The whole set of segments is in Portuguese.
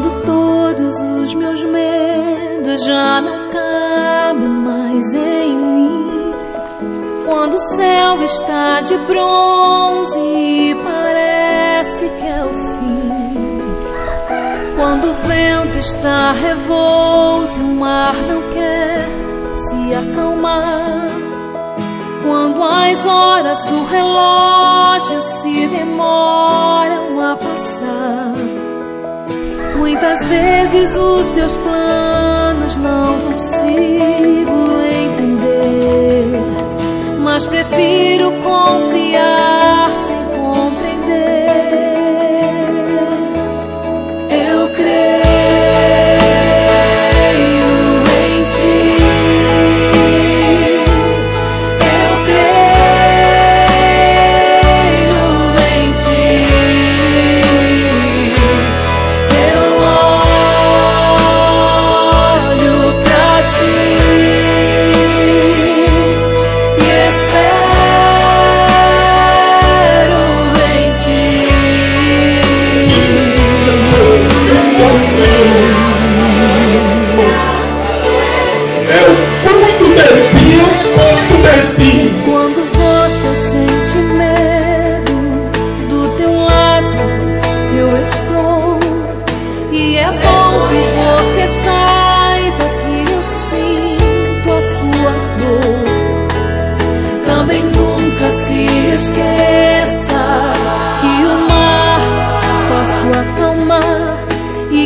Quando todos os meus medos, já não cabem mais em mim. Quando o céu está de bronze, e parece que é o fim. Quando o vento está revolto, o mar não quer se acalmar. Quando as horas do relógio se demoram a passar Muitas vezes os seus planos não consigo entender, mas prefiro confiar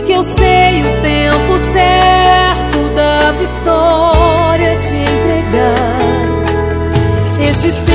que eu sei o tempo certo da vitória te entregar. Esse tempo